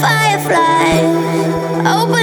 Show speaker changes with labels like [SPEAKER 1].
[SPEAKER 1] Fireflies. Open